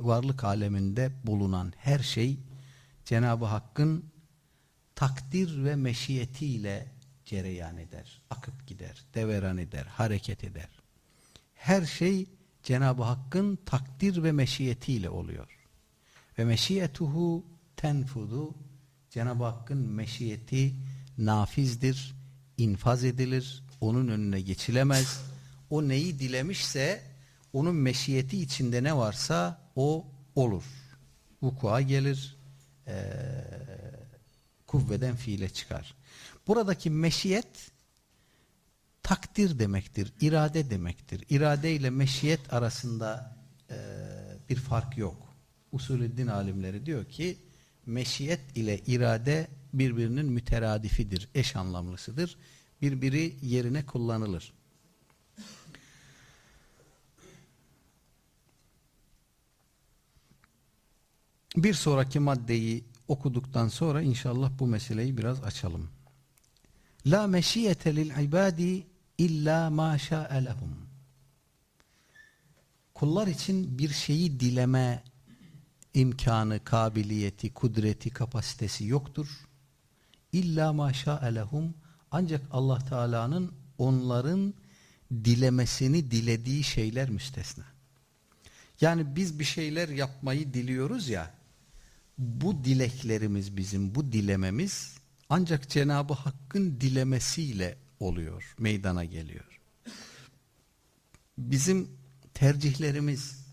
varlık aleminde bulunan her şey Cenab-ı Hakk'ın takdir ve meşiyetiyle cereyan eder, akıp gider, deveran eder, hareket eder. Her şey Cenab-ı Hakk'ın takdir ve meşiyetiyle oluyor. Ve meşiyetuhu tenfudu Cenab-ı Hakk'ın meşiyeti nafizdir, infaz edilir, onun önüne geçilemez. O neyi dilemişse onun meşiyeti içinde ne varsa o olur. Vuku'a gelir, ee, kuvveden fiile çıkar. Buradaki meşiyet takdir demektir, irade demektir. İrade ile meşiyet arasında e, bir fark yok. Usulüddin alimleri diyor ki meşiyet ile irade birbirinin müteradifidir, eş anlamlısıdır. Birbiri yerine kullanılır. Bir sonraki maddeyi okuduktan sonra inşallah bu meseleyi biraz açalım. La meşiyete lil ibadi illa ma şa'e lehum. Kullar için bir şeyi dileme imkanı, kabiliyeti, kudreti, kapasitesi yoktur. İlla ma şa'e lehum. Ancak Allah Teala'nın onların dilemesini dilediği şeyler müstesna. Yani biz bir şeyler yapmayı diliyoruz ya, bu dileklerimiz bizim, bu dilememiz ancak Cenab-ı Hakk'ın dilemesiyle oluyor, meydana geliyor. Bizim tercihlerimiz,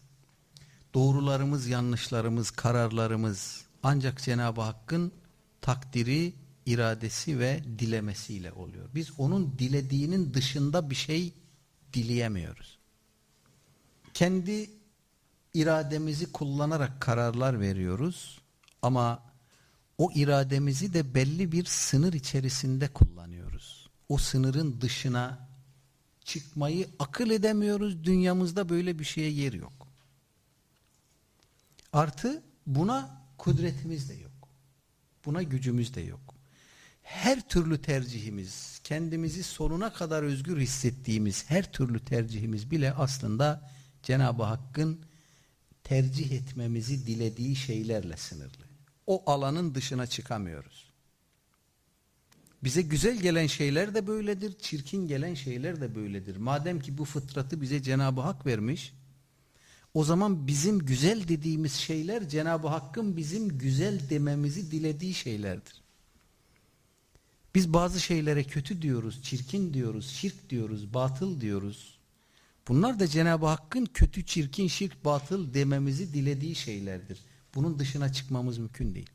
doğrularımız, yanlışlarımız, kararlarımız ancak Cenab-ı Hakk'ın takdiri, iradesi ve dilemesiyle oluyor. Biz onun dilediğinin dışında bir şey dileyemiyoruz. Kendi irademizi kullanarak kararlar veriyoruz ama o irademizi de belli bir sınır içerisinde kullanıyoruz. O sınırın dışına çıkmayı akıl edemiyoruz. Dünyamızda böyle bir şeye yer yok. Artı buna kudretimiz de yok. Buna gücümüz de yok. Her türlü tercihimiz, kendimizi sonuna kadar özgür hissettiğimiz her türlü tercihimiz bile aslında Cenab-ı Hakk'ın tercih etmemizi dilediği şeylerle sınırlı o alanın dışına çıkamıyoruz. Bize güzel gelen şeyler de böyledir, çirkin gelen şeyler de böyledir. Madem ki bu fıtratı bize Cenab-ı Hak vermiş, o zaman bizim güzel dediğimiz şeyler Cenab-ı Hakk'ın bizim güzel dememizi dilediği şeylerdir. Biz bazı şeylere kötü diyoruz, çirkin diyoruz, şirk diyoruz, batıl diyoruz. Bunlar da Cenab-ı Hakk'ın kötü, çirkin, şirk, batıl dememizi dilediği şeylerdir. Bunun dışına çıkmamız mümkün değil.